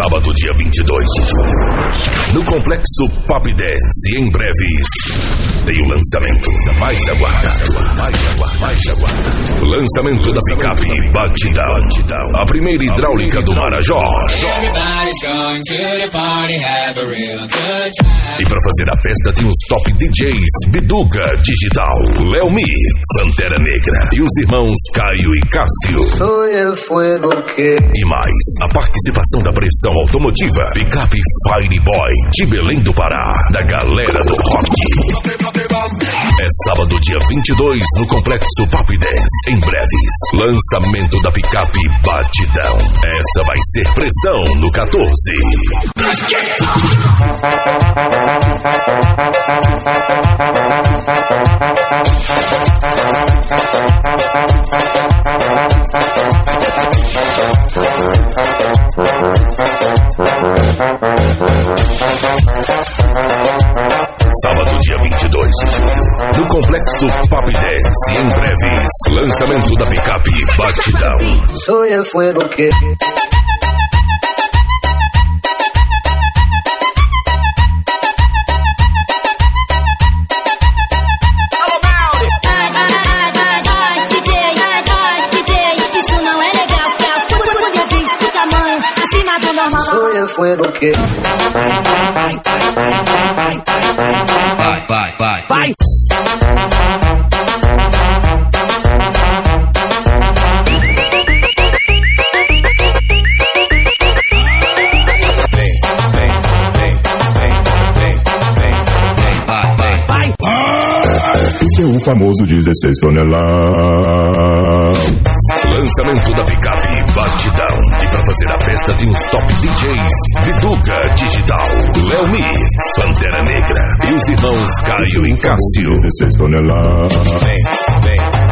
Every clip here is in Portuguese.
Sábado, dia 22 de julho. No Complexo Pop Dance, em breves, tem o lançamento mais aguardado. Mais aguardado. Mais aguardado. Lançamento da picape Batidão. A primeira hidráulica do Marajó. E para fazer a festa tem os top DJs Biduga Digital, Léo Mi, Pantera Negra e os irmãos Caio e Cássio. E mais, a participação da pressão automotiva Picape Fireboy de Belém do Pará, da galera do rock. É sábado, dia 22, no Complexo Pop Dance. Em breves, lançamento da picape Batidão. Essa vai ser pressão no 14. Sábado, 22 de julho, no Complexo Pop Dance. Em breves, lançamento da picape Batidão. Sou el fuego que... DJ, DJ, isso não é legal. Que. Sou el fuego que... famoso 16 toneladas. Lançamento da picape Batidão. E pra fazer a festa tem os top DJs Biduga Digital, Léo Mi, Pantera Negra e os irmãos Caio e Cássio. 16 toneladas. Vem, vem,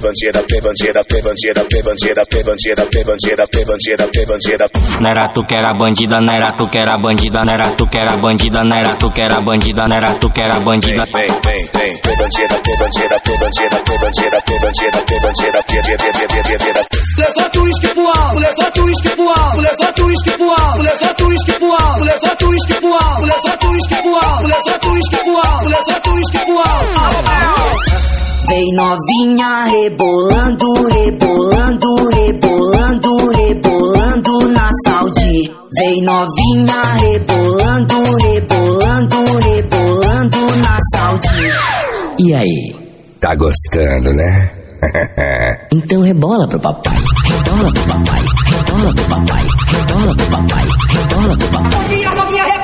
bandida, P bandida, P bandida, P bandida, P bandida, P bandida, P bandida, P bandida. Não era tu que era bandida, não era tu que era bandida, não era tu que era bandida, não era tu que era bandida, não era tu que era bandida. Vem, vem, vem, vem. P bandida, P bandida, P bandida, P bandida, P bandida, P bandida, P bandida, P bandida. Levanta o uísque pro alto, levanta o uísque pro alto, levanta o uísque pro alto, levanta o uísque pro alto, levanta o uísque pro alto, levanta o uísque pro alto, levanta o uísque pro alto, levanta o uísque pro alto. Vem novinha rebolando, rebolando, rebolando, rebolando na saúde. Vem novinha rebolando, rebolando, rebolando na saúde. E aí? Tá gostando, né? então rebola pro papai, rebola pro papai, rebola pro papai, rebola pro papai, rebola pro papai. Novinha, novinha, rebola!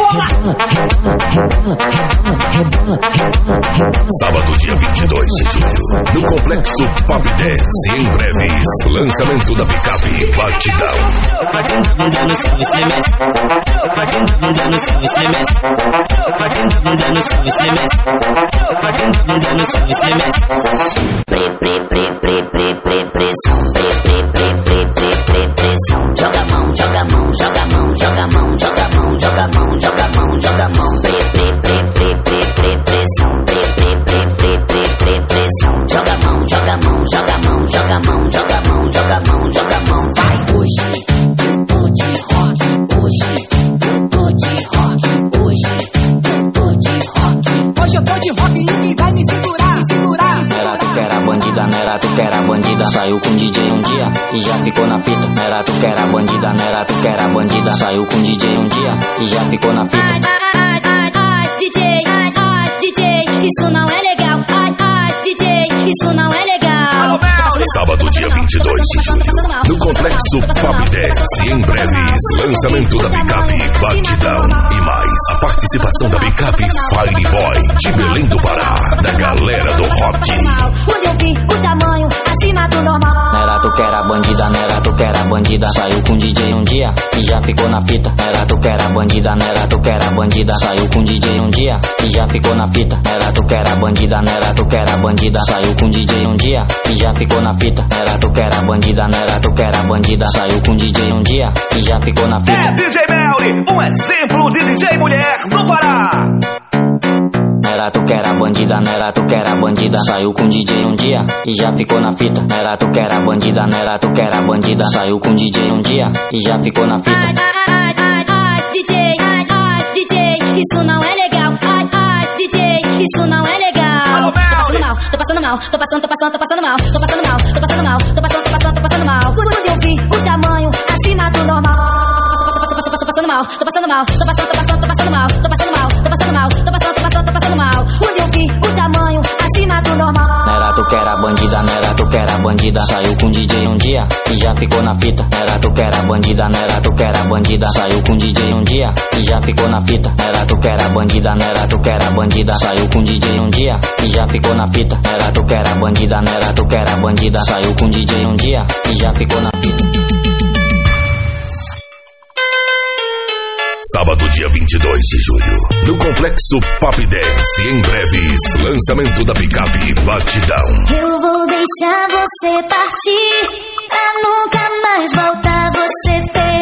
Sábado, dia 22 de julho, no Complexo Pop Dance. Em breves, lançamento da picape Batidão. Tá tá tá tá. Pre, pre, pre, pre, pre. Pre, pre, pre, pre, pre, pre, joga a mão, joga a mão, joga a mão, joga a mão, joga a mão, joga a mão, joga a mão. Pre, pre, pre, pre, pre, pre, pressão. Pre, pre, pre, pre, pre, pre, pressão. Joga a mão, joga a mão, joga a mão, joga a mão, joga a mão, joga a mão, joga a mão. Vai hoje, eu tô de rock. Hoje, eu tô de rock. Hoje, eu tô de rock. Hoje eu tô de rock e ninguém vai me segurar, segurar. Não era tu que era bandida, não era tu que era bandida. Saiu com DJ um dia e já ficou na fita. Era tu que era bandida, não era tu que era bandida. Saiu com DJ um dia e já ficou na fita. Ai, ai, ai, ai, DJ, ai, ai, DJ, isso não é legal. Ai, ai, DJ, isso não é legal. Sábado, dia 22 de julho, no Complexo Pop Dance. Em breves, lançamento da picape Batidão. E mais, a participação da picape Fireboy de Belém do Pará, da galera do rock. Quando eu vi o tamanho acima do normal. Era tu que era bandida, não era tu que era bandida. Saiu com DJ um dia e já ficou na fita. Era tu que era bandida, não era tu que era bandida. Saiu com DJ um dia e já ficou na fita. Era tu que era bandida, não era tu que era bandida. Saiu com DJ um dia e já ficou na fita. Era tu que era bandida, não era tu que era bandida. Saiu com DJ um dia e já ficou na É fita. DJ Melly, um exemplo de DJ mulher no Pará. Era tu que era bandida, não era tu que era bandida. Saiu com DJ um dia e já ficou na fita. Era tu que era bandida, não era tu que era bandida. Saiu com DJ um dia e já ficou na fita. Ai, ai, ai, ai, DJ, ai, ai, DJ, isso não é legal. Ai, ai, DJ, isso não é legal. Tô passando mal, tô passando mal, tô passando, tô passando, tô passando mal, tô passando mal, tô passando mal, tô passando, tô passando, tô passando mal. Quando eu vi o tamanho acima do normal, tô passando mal, tô passando mal, tô passando mal, tô passando bandida. Saiu com DJ um dia e já ficou na fita. Era tu que era bandida, não era tu que era bandida. Saiu com DJ um dia e já ficou na fita. Era tu que era bandida, não era tu que era bandida. Saiu com DJ um dia e já ficou na fita. Era tu que era bandida, não era tu que era bandida. Saiu com DJ um dia e já ficou na fita. sábado, dia 22 de julho, no Complexo Pop 10. E Em breves, lançamento da picape Batidão. Eu vou deixar você partir, pra nunca mais voltar você ter.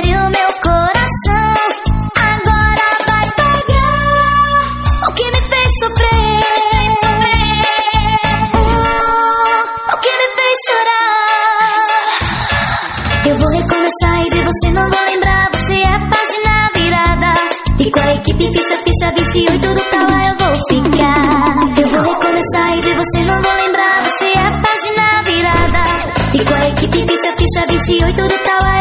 dia 28 do tal eu vou ficar. Eu vou recomeçar e de você não vou lembrar. Você é a página virada. E com a equipe ficha, ficha 28 do tal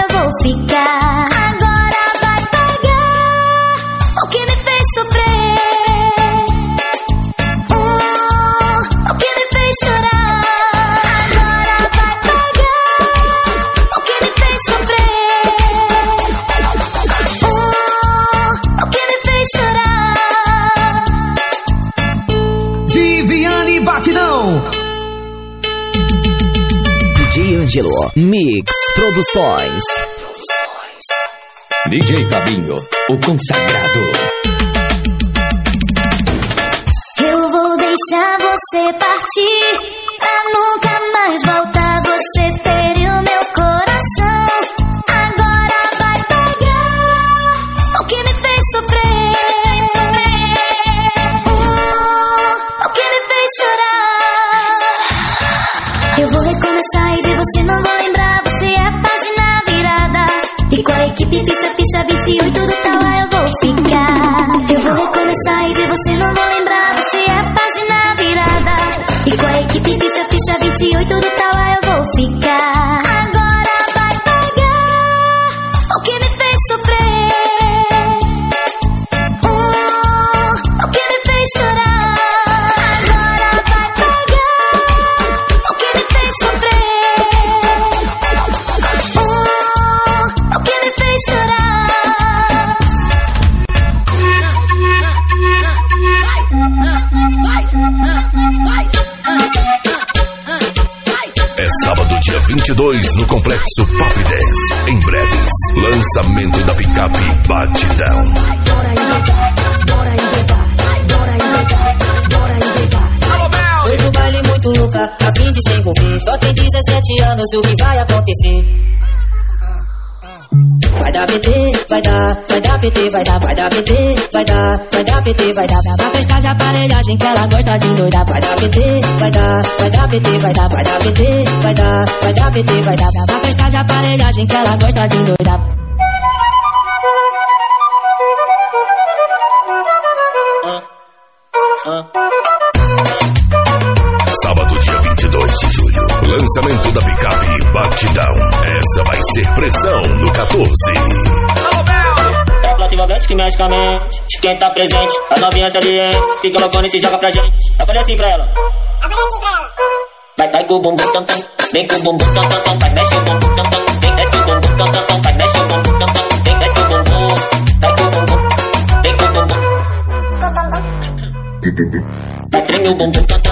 Mix Produções. DJ Fabinho, o consagrado. Eu vou deixar você partir. 22 no Complexo Pop 10. Em breves, lançamento da picape Batidão. Foi pro baile muito louca, a fim de se envolver. Só tem 17 anos, o que vai acontecer? vai dar PT, vai dar, vai dar PT, vai dar, vai dar PT, vai dar, vai dar PT, vai dar. Pra festa de aparelhagem que ela gosta de doida, vai dar PT, vai dar, vai dar PT, vai dar, vai dar PT, vai dar, vai dar PT, vai dar. Pra festa de aparelhagem que ela gosta de doida. fazer pressão no 14. Advogante que mexe com a mente, quem tá presente, a novinha saliente, fica loucona e se joga pra gente. Eu falei assim pra ela. Eu falei assim pra ela. Vai, vai com o bumbum tam tam, vem com o bumbum tam tam tam, vai mexe o bumbum tam tam, vem desce o bumbum tam tam tam, vai mexe o bumbum tam tam, vem desce o bumbum, vai com o bumbum, vem com o bumbum. Vai treme o bumbum tam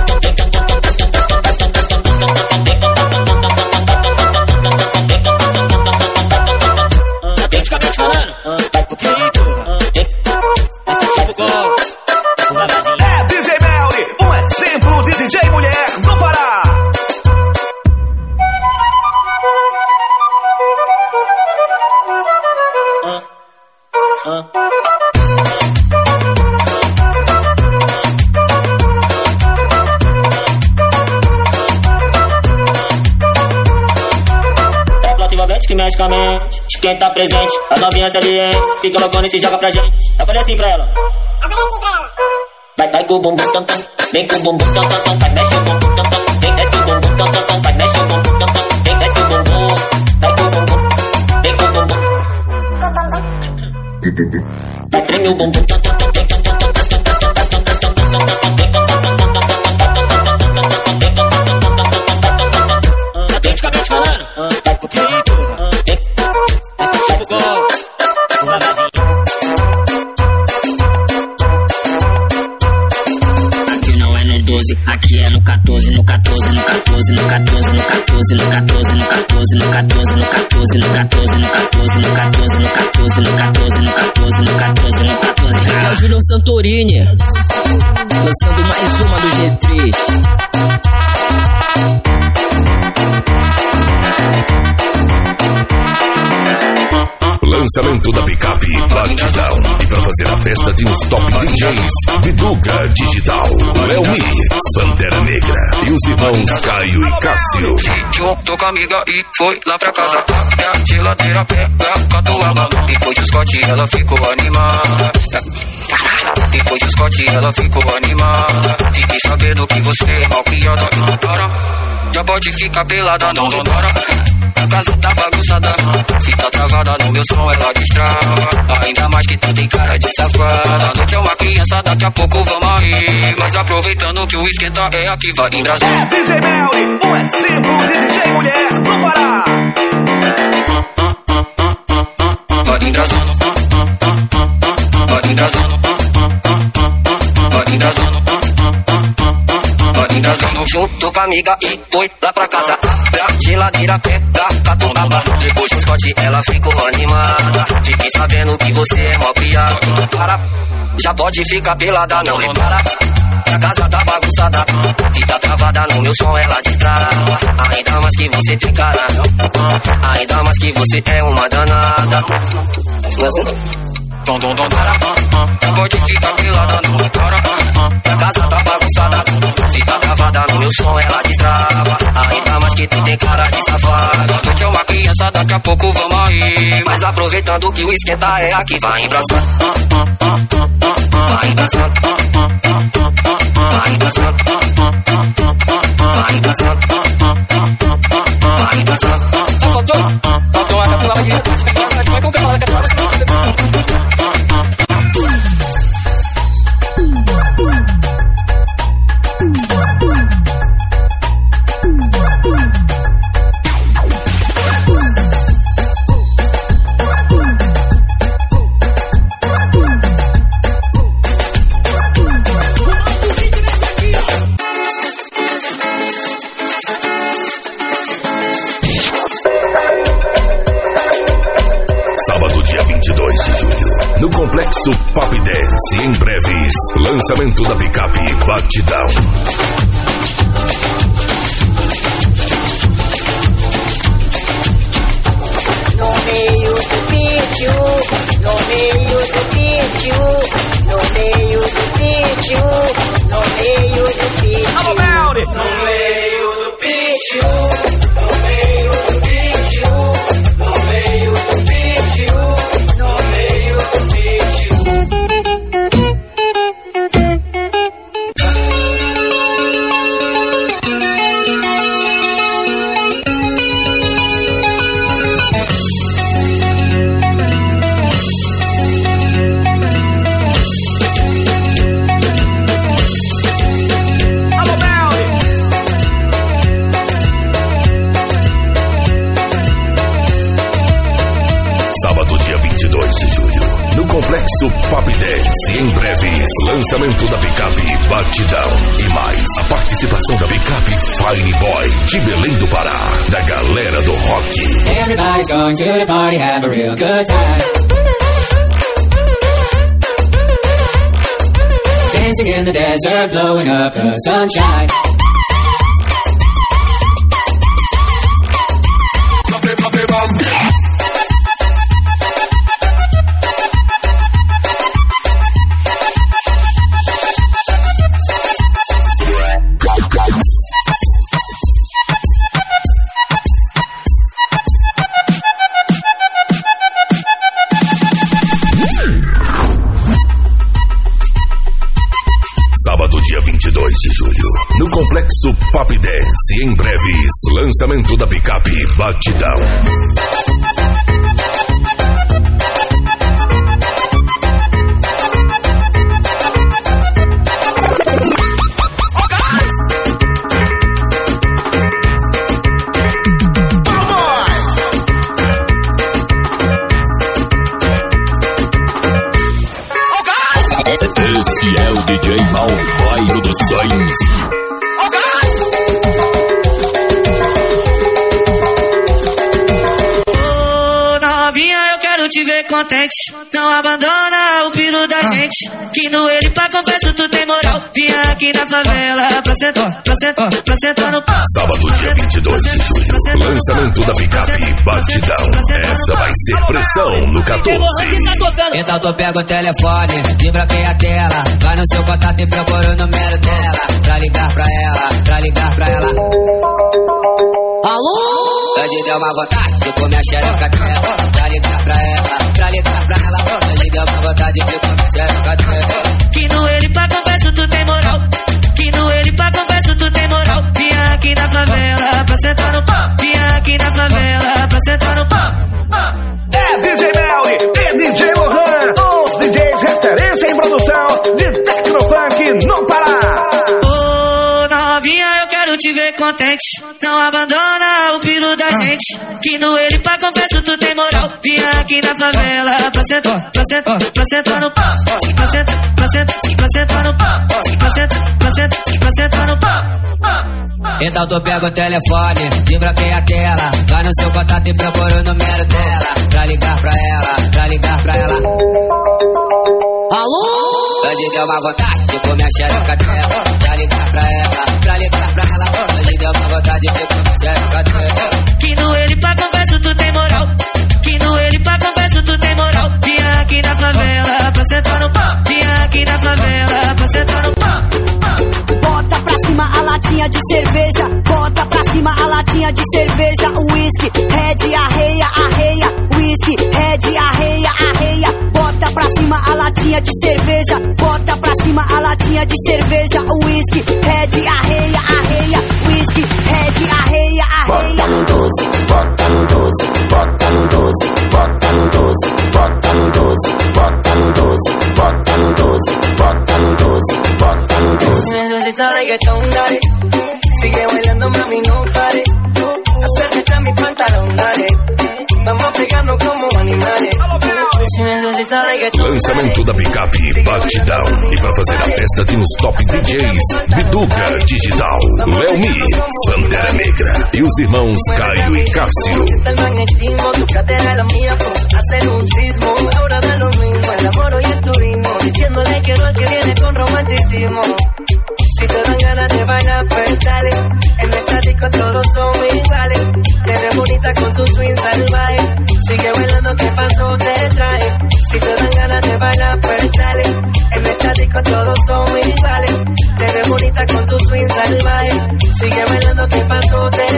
presente que mexe com a mente. Quem tá presente, as novinhas alientes. Fica loucona e se joga pra gente. Eu falei assim pra ela. Eu assim pra ela. Vai, vai com o bumbum tam tam. Vem com o bumbum tam tam tam. Vai, mexe o bumbum tam tam. Vem, desce o bumbum tam tam tam. Vai, mexe o bumbum tam tam. Vem, desce o bumbum. Vai com o bumbum. Vem com o bumbum. Vai, treme o bumbum tam tam tam. Atleticamente falando perigo, esse tipo gol, Aqui não é no 12, aqui é no 14, no 14, no 14, no 14, no 14, no 14, no 14, no 14, no 14, no 14, no 14, no 14, no 14, no 14, no 14, no 14, no 14. É o Júlio Santorini, lançando mais uma do G3. Lançamento da picape Platidão. E pra fazer a festa de uns top DJs, Biduca Digital, Léo Mi, Pantera Negra e os irmãos Caio e Cássio. Juntou com a amiga e foi lá pra casa. A geladeira pega catuaba. Depois do Scott ela ficou animada. Depois do Scott ela ficou animada. Fiquei sabendo que você é mal criada. Para, já pode ficar pelada, não demora. A casa tá bagunçada. Se tá travada no meu som, ela destrava. Ainda mais que tu tem cara de safada. A noite é uma criança, daqui a pouco vamos aí. Mas aproveitando que o esquenta é aqui, vai em Brasil. É DJ Melly, um DJ mulher do Pará. Vai em Brasil. Vai em Brasil. Vai em Brasil. Junto com a amiga e foi lá pra casa. Pra geladeira pega catuaba. Depois do Scott ela ficou animada. Fiquei sabendo que você é mó piada. Para, já pode ficar pelada, não repara. A casa tá bagunçada. Tá travada no meu som, ela destrava. Ainda mais que você tem cara. Ainda mais que você é uma danada. Dom, dom, dom, para, ah, ah. Pode ficar pelada, não para, ah, ah. A casa tá bagunçada, se tá travada no meu som, ela destrava. Ainda mais que tu tem cara de safada. Tu é uma criança, daqui a pouco vamos aí. Mas aproveitando que o esquenta é aqui, vai embraçando, ah, ah, ah, ah, ah. Vai embraçando, ah, ah, ah, ah, ah. Vai. Vai. Vai. Vai. Complexo Pop Dance. Em breves, lançamento da picape Batidão. No meio do vídeo, no meio do vídeo, no meio do vídeo, no meio do vídeo. lançamento da picape Batidão e mais a participação da picape Fine Boy de Belém do Pará, da galera do rock. Everybody's going to the party, have a real good time. Dancing in the desert, blowing up the sunshine. Pop Dance. E em breves, lançamento da picape Batidão. Contente. Não abandona o piro da gente. Que no ele pra confesso tu tem moral. Vinha aqui na favela pra sentar, pra sentar, pra sentar no pau. Sábado, dia 22 de julho, lançamento da picape Batidão. Essa vai ser pressão no 14. Então tu pega o telefone, desbloqueia a tela Vai no seu contato e procura o número dela Pra ligar pra ela, pra ligar pra ela Alô? Hoje deu uma vontade de comer a xereca dela Pra ligar pra ela, pra ligar pra ela Hoje deu uma vontade de comer a xereca dela Que no ele pra confesso tu tem moral. Que no ele pra confesso tu tem moral. Vinha aqui na favela pra sentar no pau. Vinha aqui na favela pra sentar no pau. É DJ Mel e DJ Lohan, os DJs referência em produção de Tecnofunk no Pará. Te ver contente. Não abandona o piro da gente. Que no ele pra confesso tu tem moral. Vinha aqui na favela pra sentar, pra sentar, pra sentar no pau. Pra sentar, pra sentar, pra sentar no pau. Pra sentar, pra sentar, pra sentar no pau. Então tu pega o telefone, desbloqueia a tela Vai no seu contato e procura o número dela Pra ligar pra ela, pra ligar pra ela Alô? Hoje deu uma vontade de comer a xereca dela Pra ligar pra ela, pra ligar pra ela Hoje deu uma vontade de comer a xereca dela Que no ele pra confesso tu tem moral. Que no ele pra confesso tu tem moral. Vinha aqui na favela pra sentar no pau. Vinha aqui na favela pra sentar no pau. Bota pra cima a latinha de cerveja. Bota pra cima a latinha de cerveja. Whisky, red, arreia, arreia. Cerveja. Bota pra cima a latinha de cerveja. Whisky, red, arreia, arreia. Whisky, red, arreia, Bota arreia. no 12, bota no 12, bota no 12, bota no 12, bota no 12, bota no 12, bota no 12, bota no 12, bota no 12. Si necesitas reggaetón, dale. Lançamento da picape Batidão. E para fazer a festa tem os top DJs Biduca Digital, Leomi, Santera Negra e os irmãos Caio e Cássio. Te dan ganas de bailar, pues dale. Disco todos son iguales. Te ves bonita con tu swing salvaje. Sigue bailando, ¿qué pasó? Te traje. Si te dan ganas de bailar, pues dale. En esta disco todos son iguales. Te ves bonita con tu swing salvaje. Sigue bailando, ¿qué pasó? Te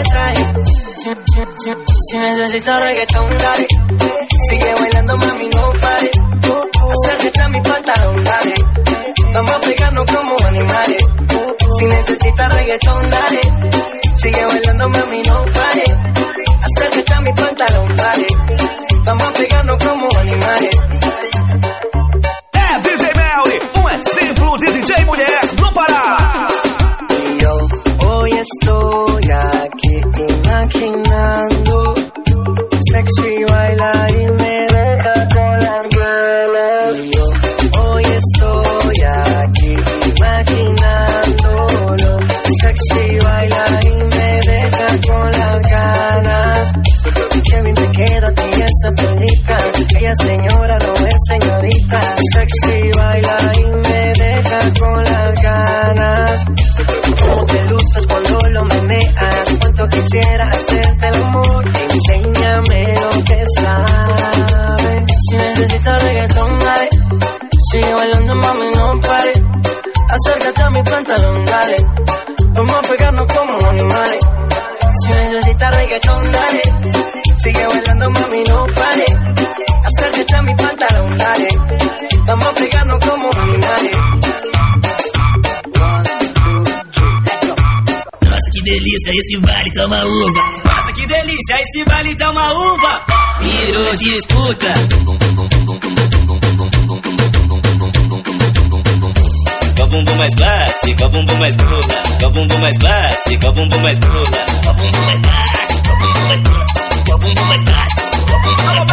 si, si necesitas reggaetón, dale. Sigue bailando, mami, no pare. Acércate a mi pantalón, dale. Vamos a pegarnos como animales. Si necesitas reggaetón, dale. Sigue bailando, mami, no pare. Acércate a mi pantalón, dale. Vamos a pegarnos como animales. É DJ Mel, um exemplo de DJ mulher no Pará. Y yo hoy estoy aquí imaginando Señora no es señorita. Sexy baila y me deja con las ganas. Cómo te luces cuando lo meneas. Cuánto quisiera hacerte el amor. Enséñame lo que sabes. Si necesitas reggaetón, dale. Sigue bailando, mami, no pare. Acércate a mi pantalón, dale. Vamos a pegarnos como animales. Si necesitas reggaetón, tá uma uva. Nossa, que delícia, esse baile tá uma uva. Virou disputa. Com bumbum mais bate, com bumbum mais pula. Com bumbum mais bate, com bumbum mais pula. Com bumbum mais bate, com bumbum mais pula. Com bumbum mais bate, com bumbum mais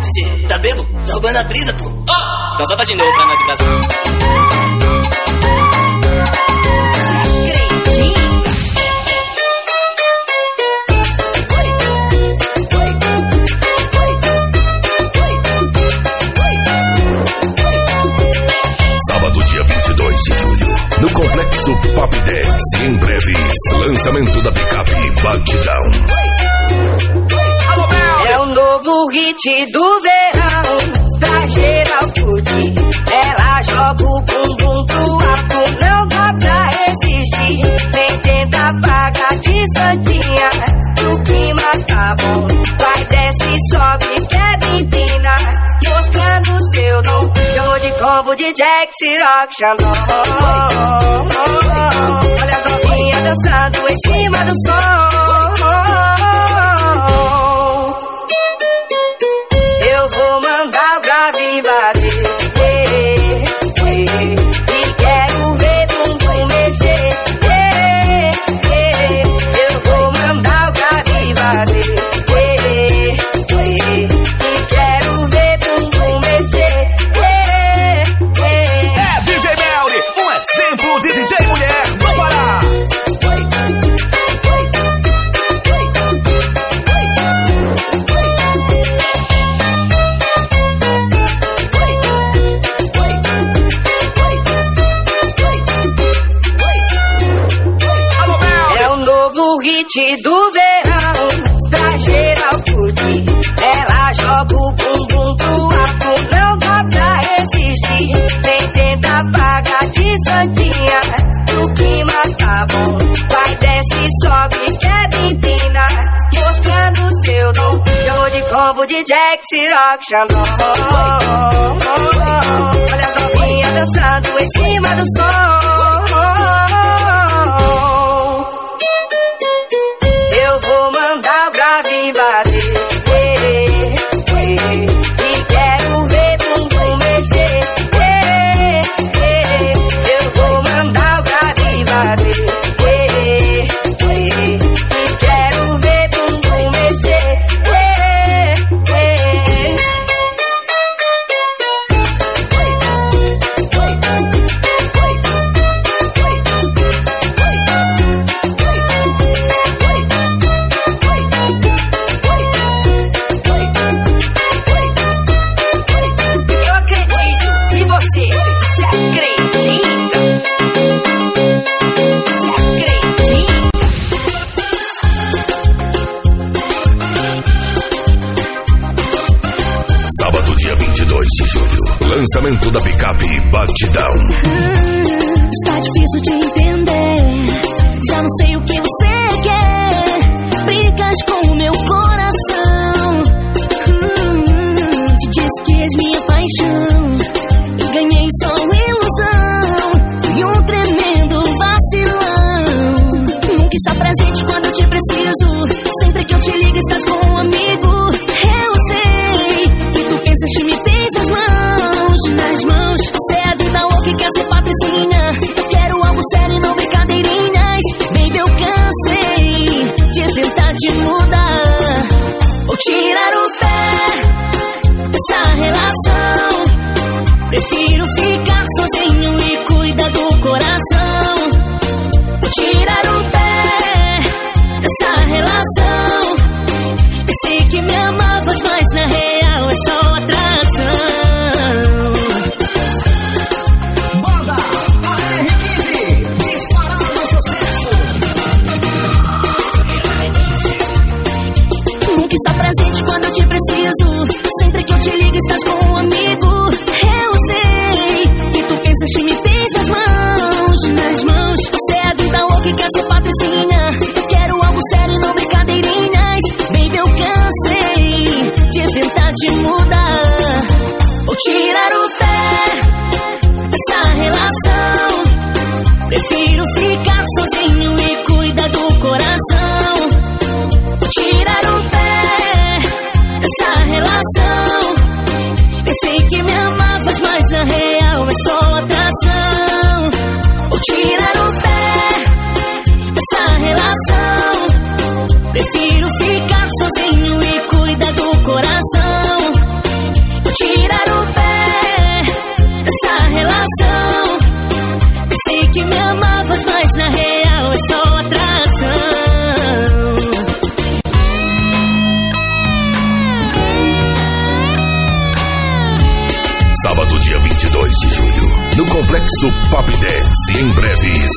DJ, tá bebo? Tá roubando a brisa, pô. Então solta de novo pra nós embrasar. Sábado, dia 22 de julho, no Complexo Pop Dance. Em breve, lançamento da picape Batidão. É o novo hit do verão, pra geral curtir. Ela joga o bumbum pro alto, não dá pra resistir. Nem tenta pagar de santinha, o clima tá bom. Vai, desce, sobe, quer empina, mostrando seu dom. Jogo de combo de Jack, Ciroc, Xandão. Olha a novinha dançando em cima do som. Hit do verão, pra geral curtir. Ela joga o bumbum pro alto, não dá pra resistir. Nem tenta pagar de santinha, o clima tá bom. Vai, desce, sobe, quer empina, mostrando seu dom. Jogo de combo de Jack, Ciroc, Xandão. Olha a novinha dançando em cima do som. Lançamento da picape Batidão. Está difícil de entender. Já não sei o que você quer. Brigas com o meu coração. Hum, te disse que és minha paixão. E ganhei só ilusão. E um tremendo vacilão. Nunca está presente quando te preciso.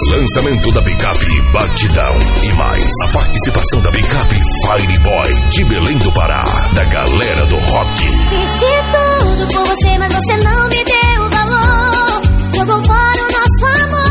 Lançamento da picape Batidão e mais. A participação da picape Fireboy de Belém do Pará, da galera do rock. Perdi tudo por você, mas você não me deu valor. Jogou fora o nosso amor.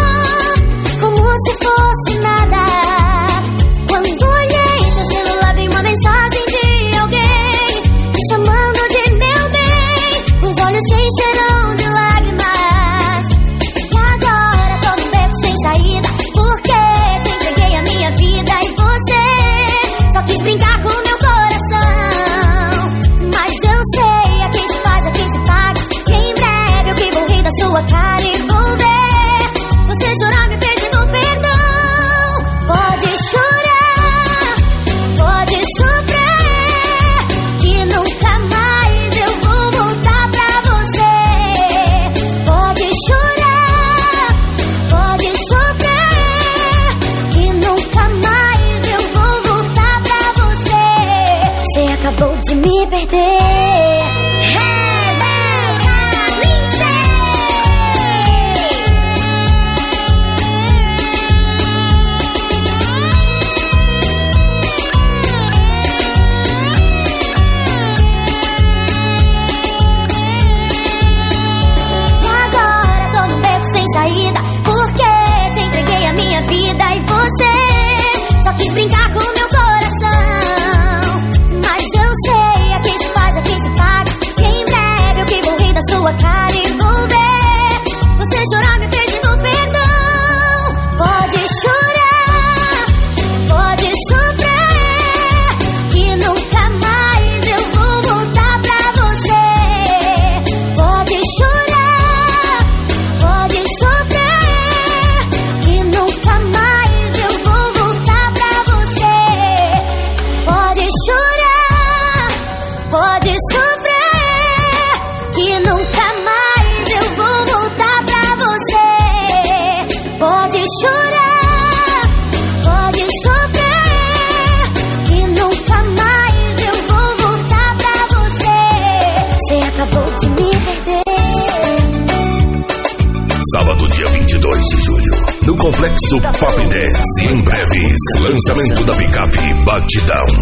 multidão.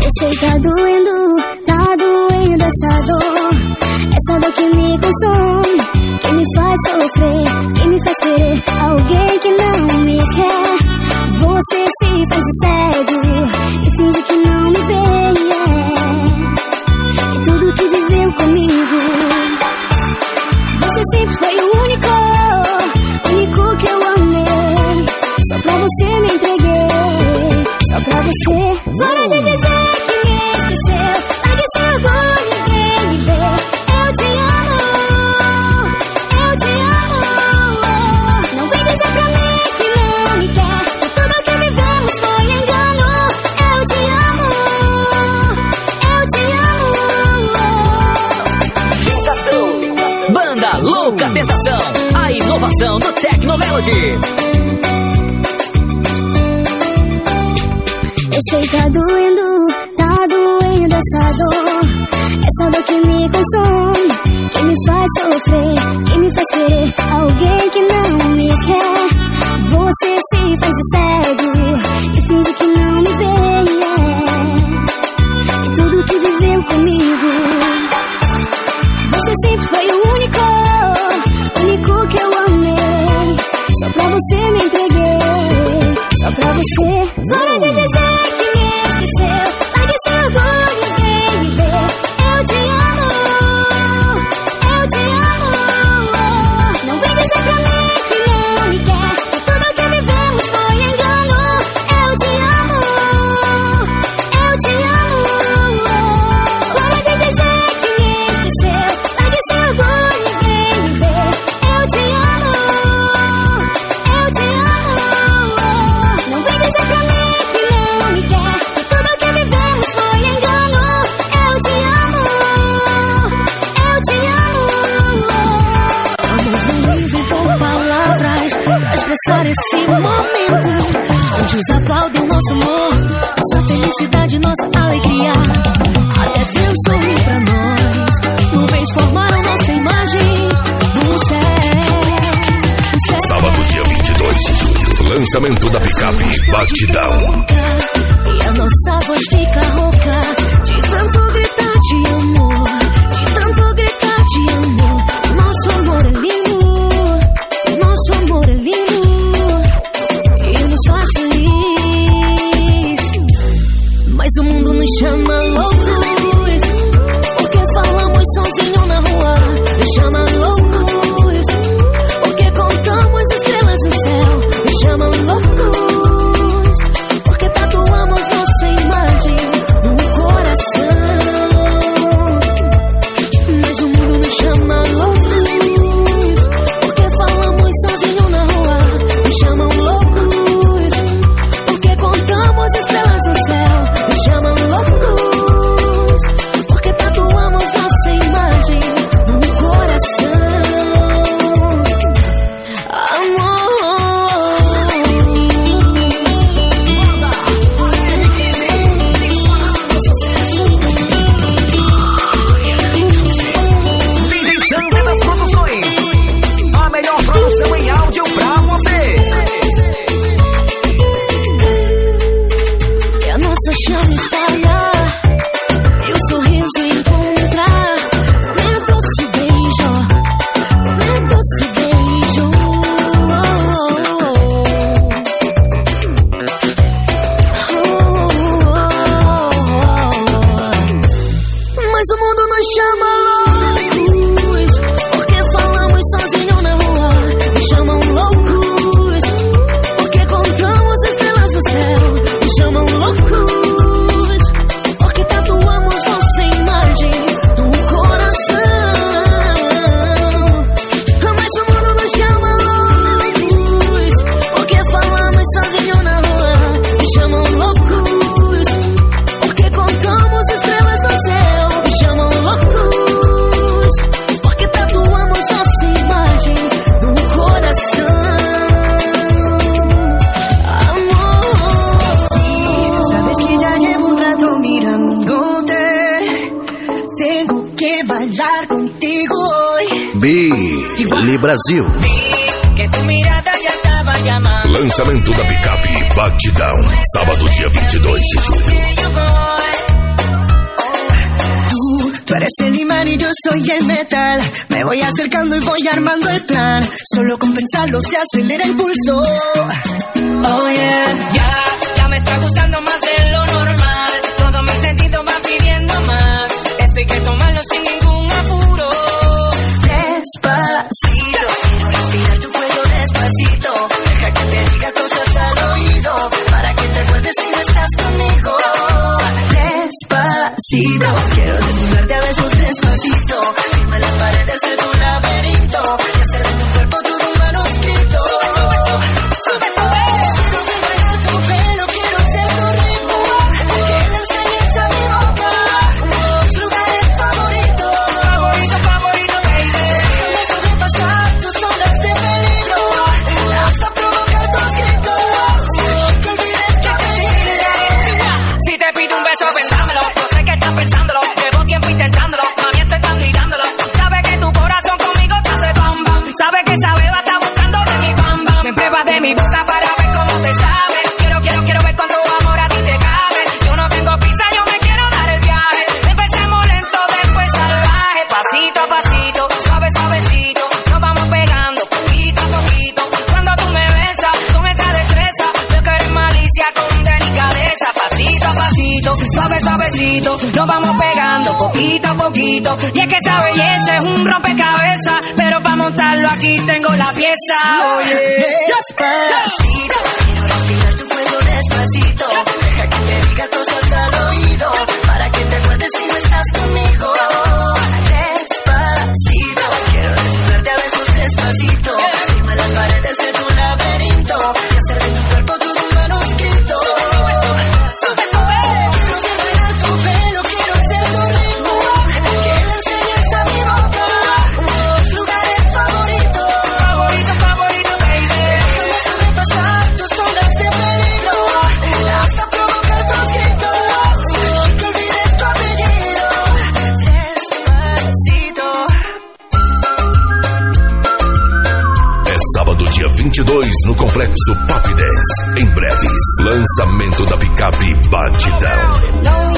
balanceamento da picape Batidão. E a nossa voz Brasil. Lançamento da picape Backdown, sábado dia 22 e de julho. Tú eres el imán y yo soy el metal. Me voy acercando y voy armando el plan. Solo con pensarlo se acelera el pulso. Oh yeah. Ya, ya me está gustando más. poquito, vamos pegando poquito a poquito. Y es que esa belleza es un rompecabezas, pero para montarlo aquí tengo la pieza. Oye, Complexo Pop Dance. Em breves, lançamento da picape Batidão.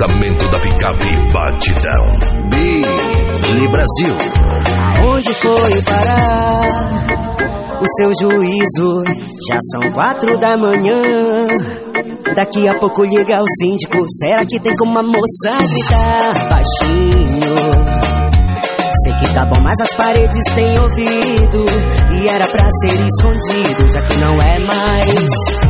Lançamento da picape Batidão. Billy Brasil. Onde foi parar o seu juízo? Já são quatro da manhã. Daqui a pouco liga o síndico. Será que tem como a moça gritar baixinho? Sei que tá bom, mas as paredes têm ouvido. E era pra ser escondido, já que não é mais.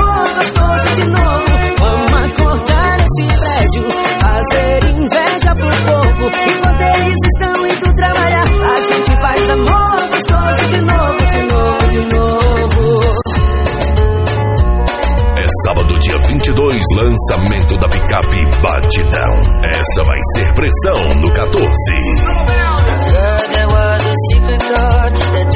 fazer inveja pro povo. Enquanto eles estão indo trabalhar, a gente faz amor gostoso de novo, de novo, de novo. É sábado, dia 22, lançamento da picape Batidão. Essa vai ser pressão no 14. heard there was a secret chord that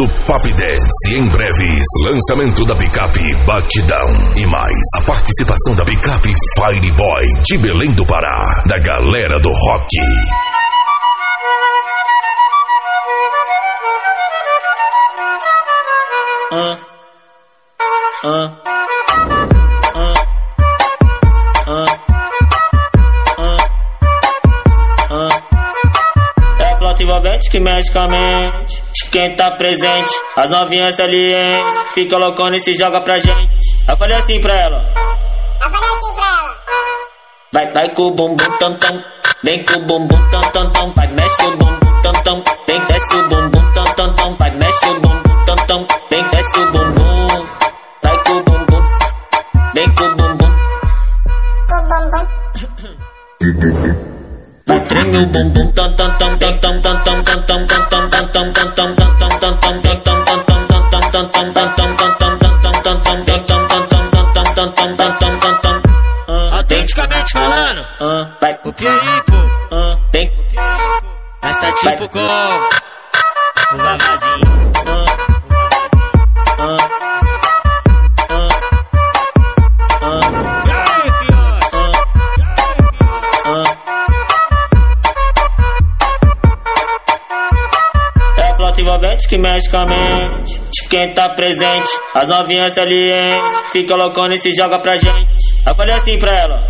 Complexo Pop Dance. Em breves, lançamento da picape Batidão. E mais, a participação da picape Fire Boy de Belém do Pará, da galera do rock. Ah. Ah. Ah. É que mexe quem tá presente. As novinhas salientes fica loucona e se joga pra gente. Eu falei assim pra ela. Eu falei assim pra ela. Vai, vai com o bumbum tam tam. Vem com o bumbum tam tam tam. Vai, mexe o bumbum tam tam. Vem, desce o bumbum tam tam tam. Vai, mexe o bumbum tam tam. Vem, desce o bumbum. Vai com o bumbum. Vem com o bumbum. Com bumbum. Vai, treme o bumbum tam tam tam tam tam tam tam tam tam tam tam tam tam tam tam tam tam tam Autenticamente falando, vai o Pieripo, vem mas tá tipo com o Vavazinho. É a flauta envolvente que mexe com a mente de quem tá presente. As novinhas salientes fica loucona e se joga pra gente. Eu falei assim pra ela.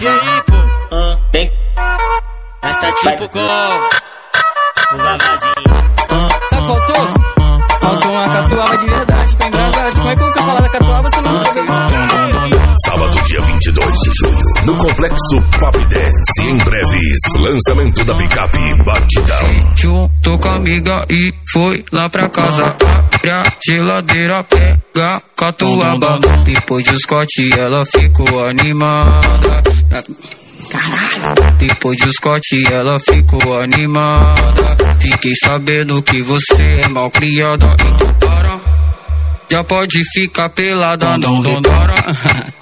E aí, pô? Ah, vem. Tá tipo com o lavazinho. Só Sabe faltou? Ah, faltou uma catuaba de verdade. Tá Tem brasa tipo, de como é que eu falar da catuaba se não me Sábado, dia 22 de julho, no Complexo Pop Dance. Em breves, lançamento da picape Batidão. Juntou com a amiga e foi lá pra casa. Abre a geladeira, pega catuaba. Depois do Scott ela ficou animada. Caralho. Depois do Scott ela ficou animada. Fiquei sabendo que você é mal criada. Então para. Já pode ficar pelada, não demora. Que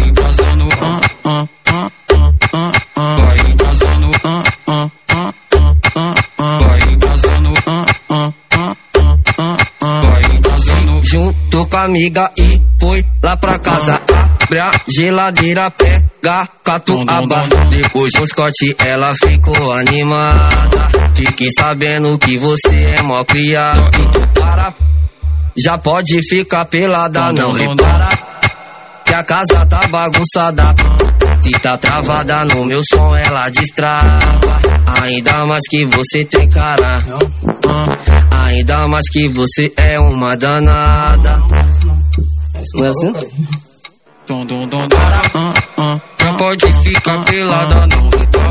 Junto com a amiga e foi lá pra casa. Abre a geladeira, pega catuaba. Depois do Scott ela ficou animada. Fiquei sabendo que você é mó criado. Para, já pode ficar pelada, não repara. Que a casa tá bagunçada. Se tá travada no meu som, ela destrava. Ainda mais que você tem cara. Ainda mais que você é uma danada. Não é assim? Já pode ficar pelada, não.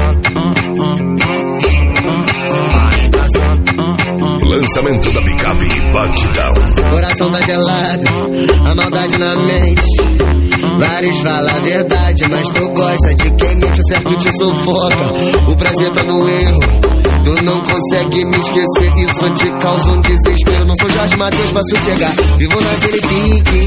Lançamento da picape Batidão. Coração tá gelado, a maldade na mente. Vários falam a verdade, mas tu gosta de quem mente, o certo te sufoca. O prazer tá no erro. Tu não consegue me esquecer, isso te causa um desespero. Não sou Jorge Matheus pra sossegar, vivo naquele pique.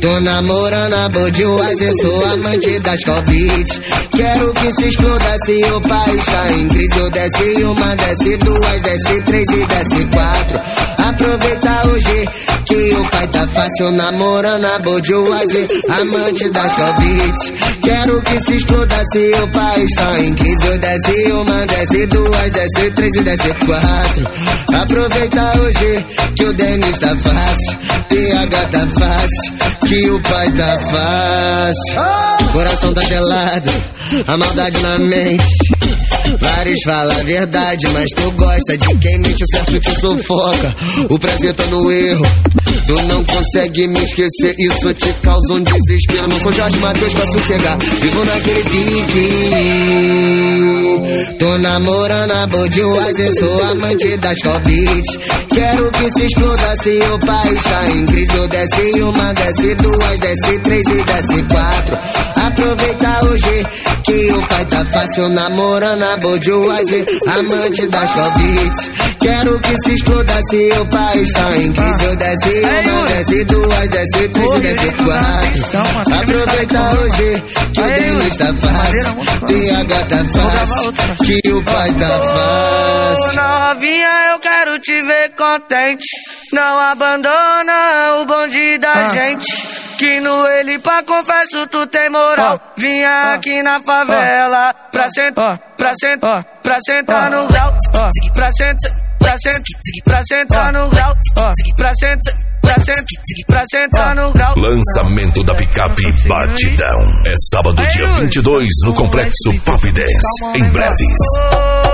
Tô namorando a Budweiser, sou amante das Beats. Quero que se exploda se o pai está em crise. Eu desce uma, desce duas, desce três e desce quatro. Aproveita hoje que o pai tá fácil namorando a Bourgeoisie, amante das Calbits. Quero que se exploda se o pai está em crise. Eu desce uma, desce duas, desce três e desce quatro. Aproveita hoje que o Denis tá fácil, PH tá fácil, que o pai tá fácil. Coração tá gelado, a maldade na mente. Vários falam a verdade, mas tu gosta de quem mente o certo te sufoca. O prazer tá no erro. Tu não consegue me esquecer, isso te causa um desespero. Não sou Jorge Matheus pra sossegar, vivo naquele pique. Tô namorando a Budweiser, sou amante das Beats. Quero que se exploda se o pai está em crise. Eu desce uma, desce duas, desce três e desce quatro. Aproveita hoje que o pai tá fácil namorando a Budweiser, amante das Beats. Quero que se exploda se o pai está em crise. Eu desce uma, desce duas, desce três desce quatro. Aproveita hoje que o Denis tá fácil, PH tá fácil, que o pai tá fácil. Novinha, eu quero te ver contente. Não abandona o bonde da Ah. gente. Que no ele pra confesso tu tem moral. Vinha aqui na favela pra sentar, pra sentar, pra sentar no grau. Pra sentar, pra sentar, pra sentar no grau. Pra sentar, pra sentar, pra sentar no grau. Lançamento da picape Batidão. É sábado, dia 22, no complexo Pop Dance. Em breves.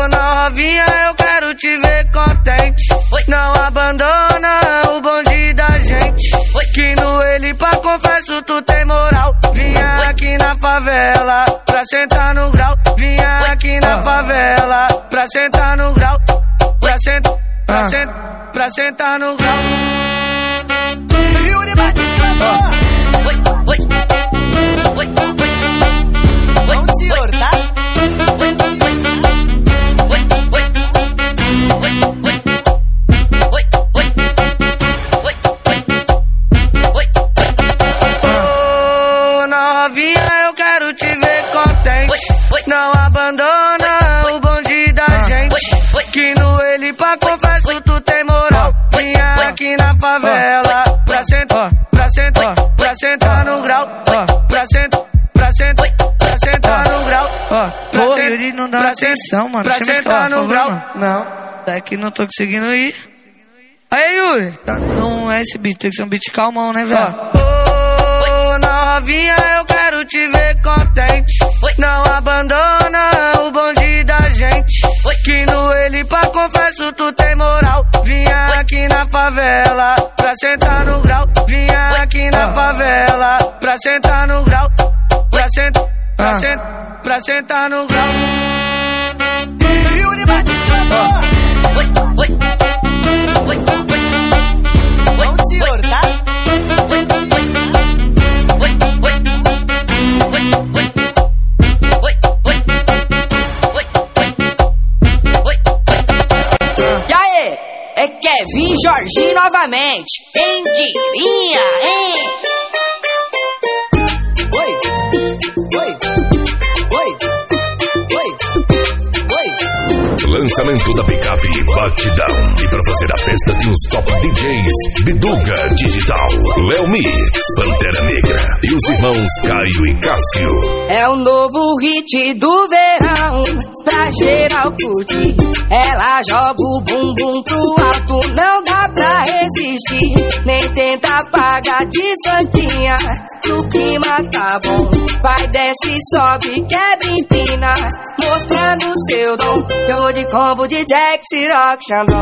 Ô, novinha, eu quero te ver contente. Não abandona o bonde da gente. Que no ele pra confesso tu tem moral. Vinha aqui na favela pra sentar no grau. Vinha aqui na favela pra sentar no grau. Pra sentar, pra sentar, pra sentar no grau. Yuri Batista, Oi, oi, oi, oi. Bom senhor, tá? Ô, mano. Pra eu sentar escalar, no grau. Não, daqui não tô conseguindo ir. Aí, Yuri, tá, não é esse beat, tem que ser um beat calmão, né, velho? Ô, novinha, eu quero te ver contente. Não abandona o bonde da gente. Que no ele pra confesso tu tem moral. Vinha aqui na favela pra sentar no grau. Vinha aqui na favela pra sentar no grau. Pra sentar, pra sentar, pra sentar no grau. Yuri Batista, Bom senhor, tá? E aí? É Kevin Jorginho novamente. Quem diria, hein? Lançamento da picape Batidão. E pra fazer a festa tem os top DJs Biduga Digital, Léo Mix, Pantera Negra e os irmãos Caio e Cássio. É o novo hit do verão, pra geral curtir. Ela joga o bumbum pro alto, não dá pra resistir. Nem tenta apagar de santinha, o clima tá bom. Vai, desce, sobe, quebra, empina, mostrando seu dom. Eu vou combo de Jack, Ciroc, Xandão.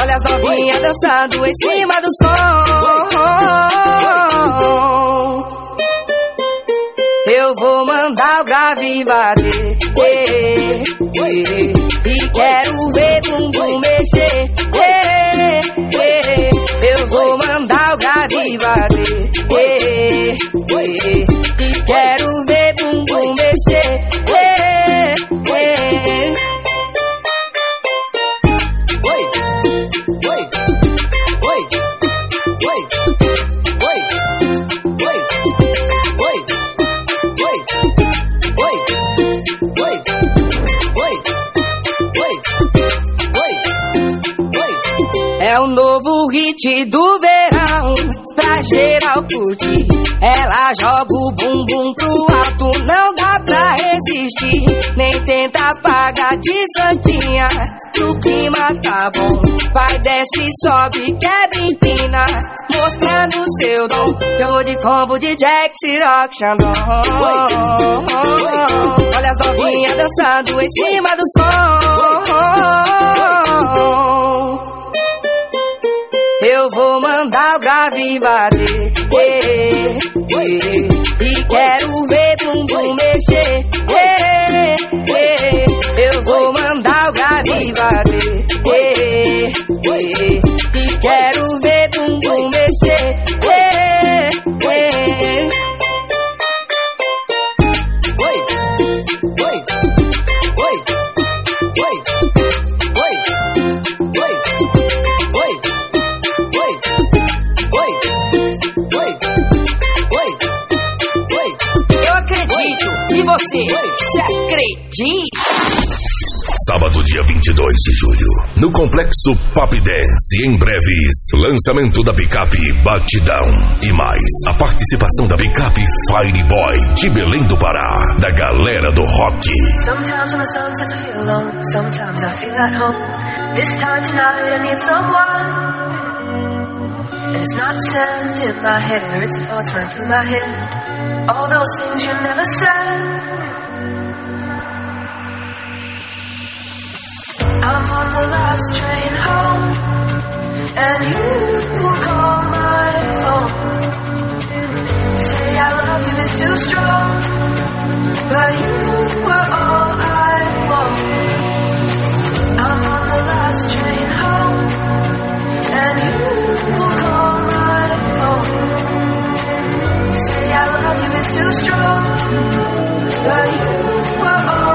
Olha as novinhas dançando em cima do som. Eu vou mandar o grave bater. E quero ver bumbum mexer. Eu vou mandar o grave bater. Hit do verão pra geral curtir. Ela joga o bumbum pro alto, não dá pra resistir. Nem tenta apagar de santinha. O clima tá bom, vai, desce, sobe, quebra, empina. Mostrando seu dom. Eu vou de combo de Jack, Ciroc, Xandão. Olha as novinhas dançando em cima do som. Grave bater. eh, Sábado, dia 22 de julho, no Complexo Pop Dance, em breves, lançamento da picape Batidão e mais a participação da picape Fireboy de Belém do Pará, da galera do rock. Sometimes when the sun sets, I feel alone. Sometimes I feel at home. This time tonight, I need someone. And it's not sand in my head, or it's thoughts running through my head. All those things you never said. I'm on the last train home, and you call my phone. To say I love you is too strong, but you were all I want. I'm on the last train home, and you call my phone. To say I love you is too strong, but you were all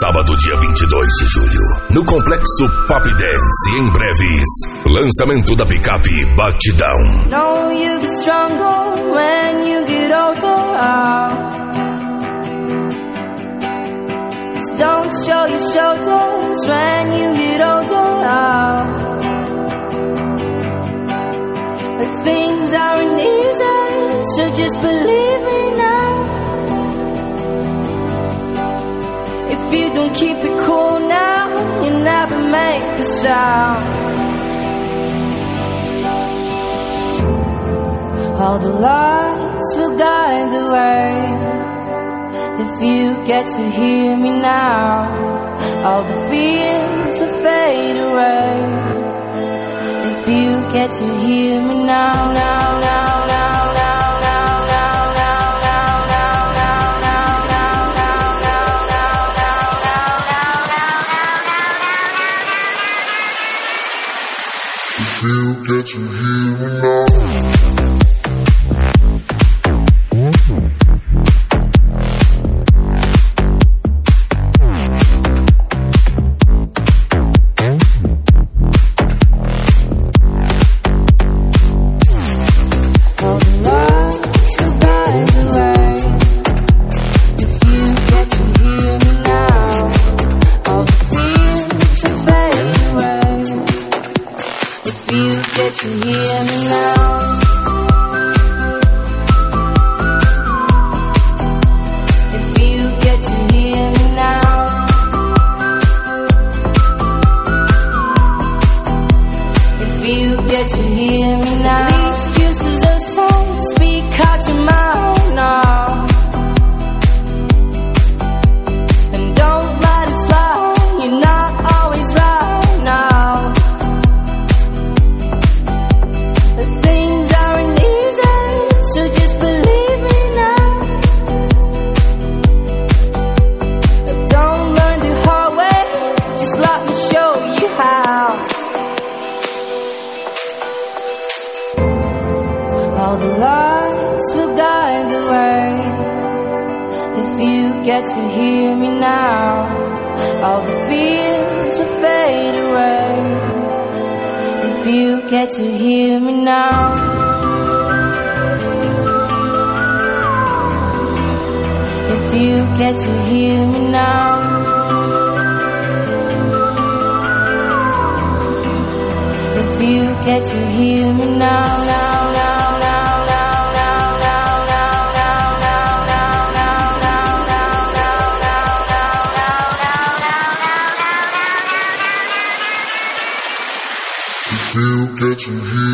Sábado, dia 22 de julho, no Complexo Pop Dance, em breves, lançamento da picape Batidão. Don't you get stronger when you get older. Just don't show your shoulders when you get older out. But things aren't easy, so just believe me. gon' keep it cool now You never make a sound. All the lights will guide the way. If you get to hear me now, all the fears will fade away. If you get to hear me now, now, now. to you. If you get to hear me now, all the fears will fade away. If you get to hear me now, if you get to hear me now. If you get to hear me now, now. To you hear.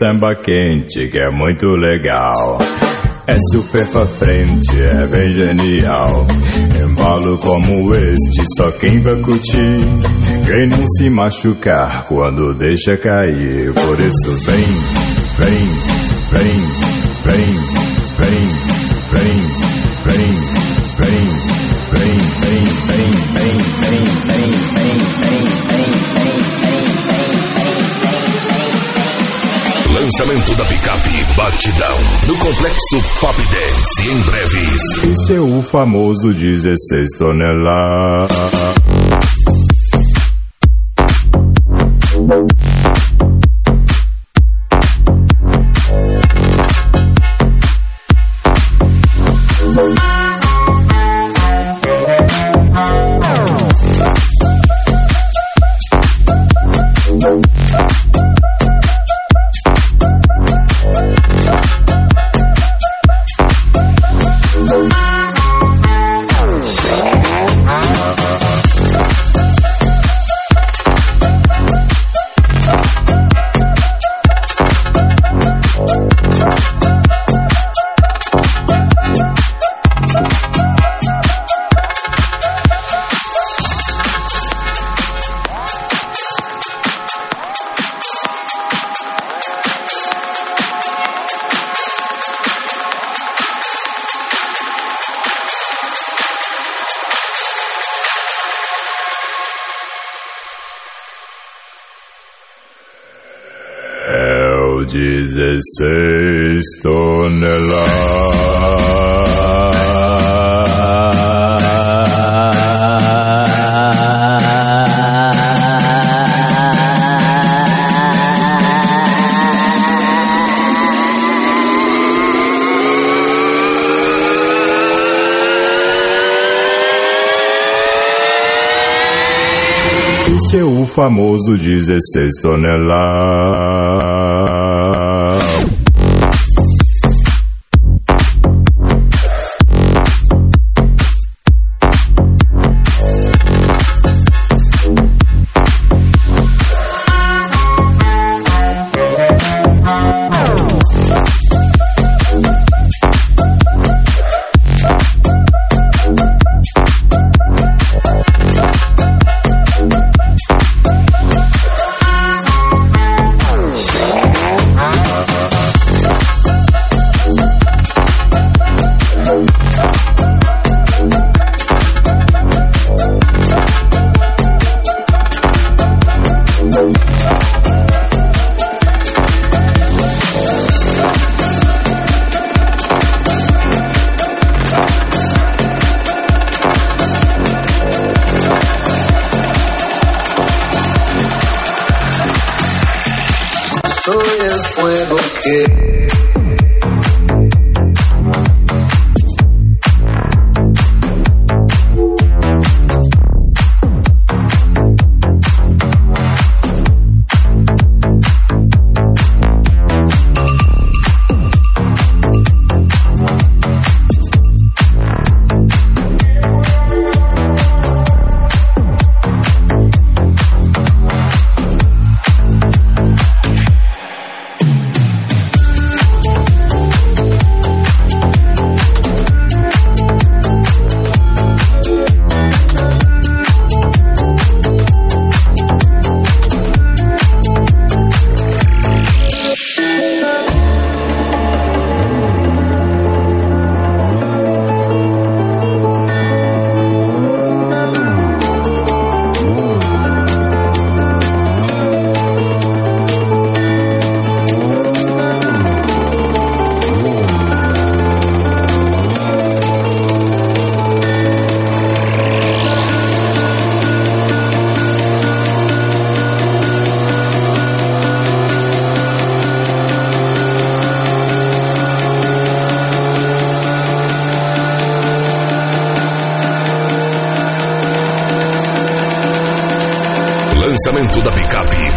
Samba quente que é muito legal. É super pra frente, é bem genial. Embalo como este, só quem vai curtir. Quem não se machucar quando deixa cair. Por isso vem, vem, vem, vem, vem, Picape Batidão no Complexo Pop Dance em breves. Esse é o famoso 16 toneladas. 16 Esse é o famoso 16 toneladas.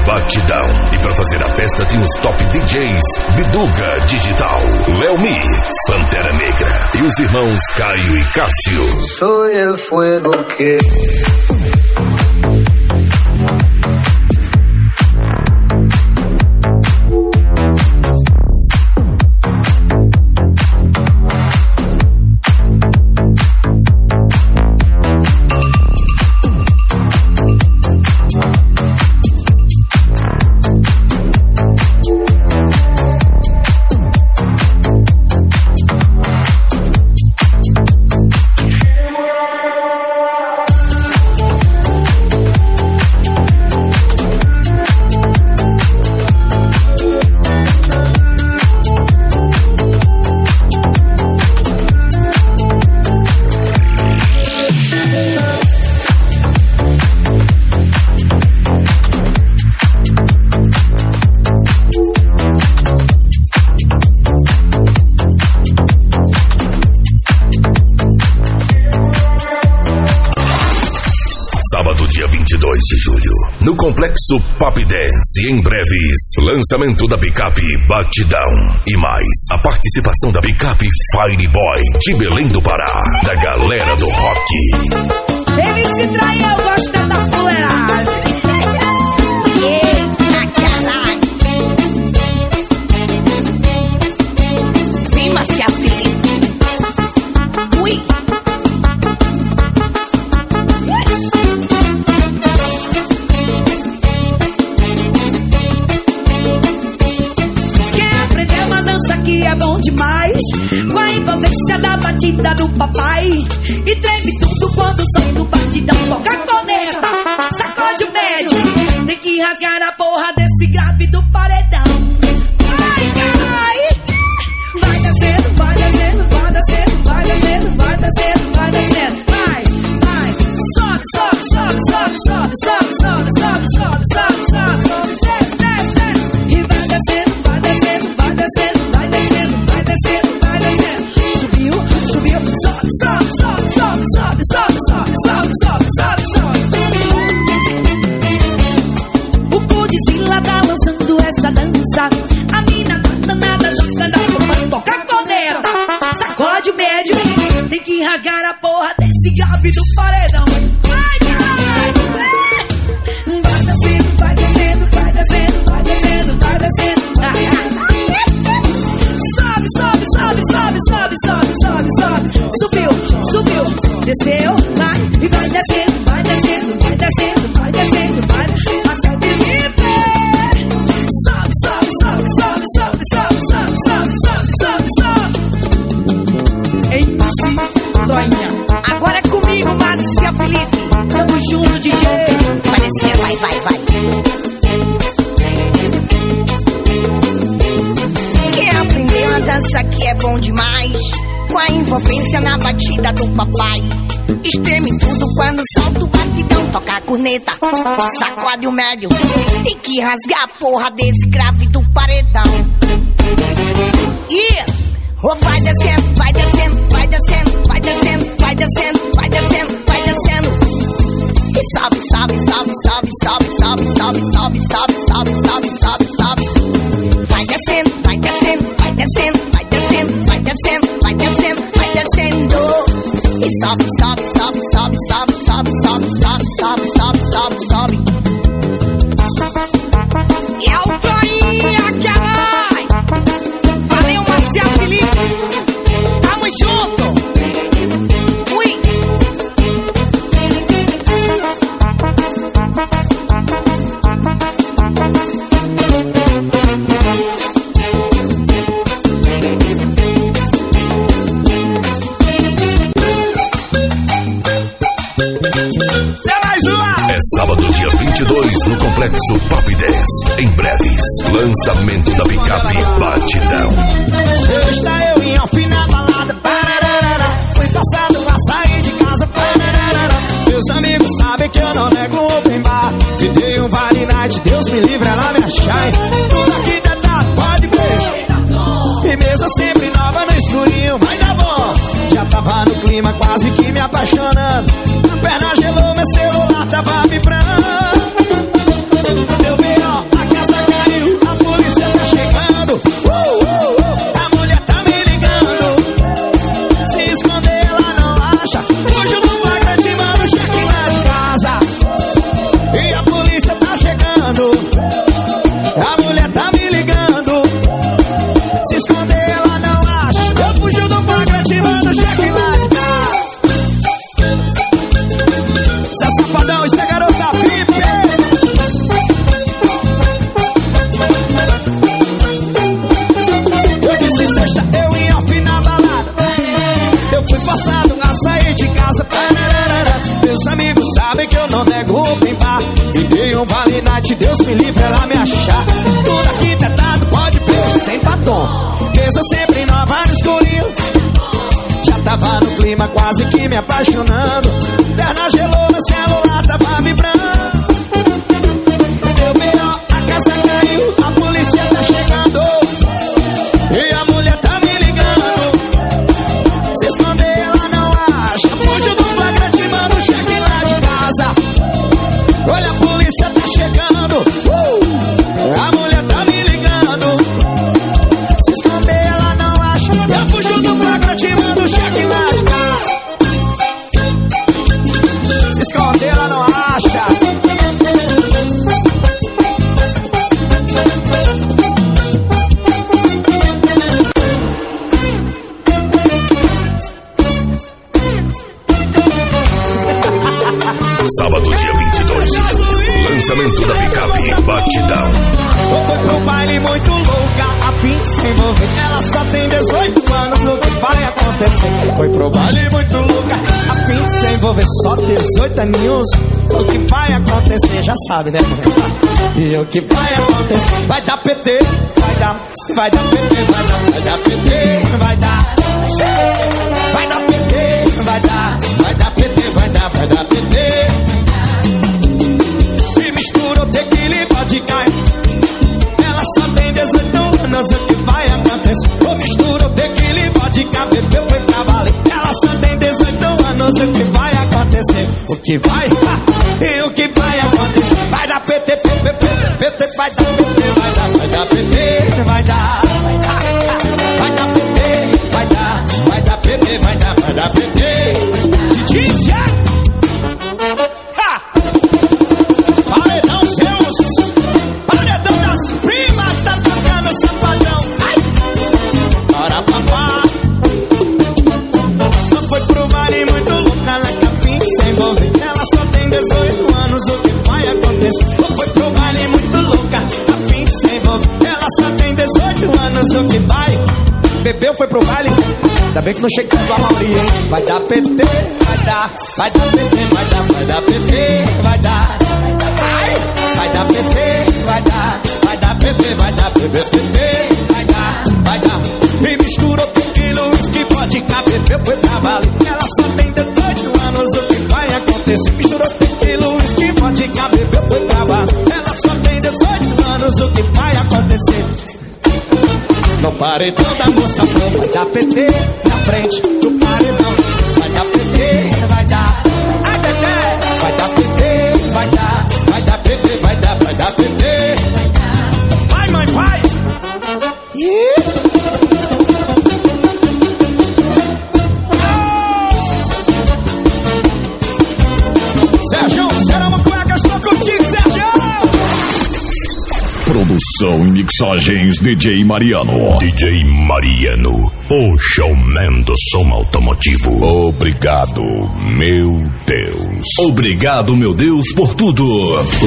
batidão. E para fazer a festa tem os top DJs Biduga Digital, Léo Mi, Pantera Negra e os irmãos Caio e Cássio. El fuego que nosso Pop Dance. E em breves, lançamento da picape Batidão. E mais, a participação da picape Fireboy de Belém do Pará, da galera do rock. Ele se traiu, las garapojas papai. Estreme tudo quando solta o batidão, toca a corneta, sacode o médio. Tem que rasgar a porra desse grave do paredão. E oh, vai descendo, vai descendo, Complexo Pop 10. Em breves, lançamento da picape Batidão. Sexta eu em off na balada, pararara. Fui passado a sair de casa, pararara. Meus amigos sabem que eu não nego um open bar. Me dei um vale night, Deus me livre, ela me achar. Tudo aqui dá pode beijo. E mesa sempre nova no escurinho, vai dar bom. Já tava no clima, quase que me apaixonando. A perna gelou, quase que me apaixonando. 18 aninhos, o que vai acontecer? Já sabe, né? E o que vai acontecer? Vai dar PT, vai dar, vai dar PT, vai dar, vai dar PT, vai dar. Vai dar PT, vai dar, vai dar PT, vai dar, vai dar PT. E misturou tequila e vodka. Ela só tem 18 anos, o que vai acontecer? Ou misturou tequila e vodka, bebeu, foi pra valer. Ela só tem 18 anos, o que? O que vai? E o que vai acontecer? Vai dar PT, PT, PT, vai dar PT, vai dar, vai dar PT, foi pro baile. Ainda bem que não chega com a maioria, hein? Vai dar PT, vai dar, vai dar PT, vai dar, vai dar PT, vai dar. Ai, vai dar PT, vai dar, vai dar PT, vai dar PT, vai dar, vai dar. E misturou tequila, uísque, vodka, bebeu, foi pra valer. Ela só tem No paredão da moça fã vai dar PT na frente do Produção e mixagens DJ Mariano. DJ Mariano, o showman do som automotivo. Obrigado, meu Deus. Obrigado, meu Deus, por tudo.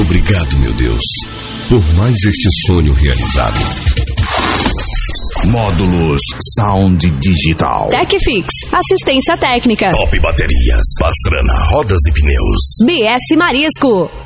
Obrigado, meu Deus, por mais este sonho realizado. Módulos Sound Digital. TechFix, assistência técnica. Top baterias. Pastrana, rodas e pneus. BS Marisco.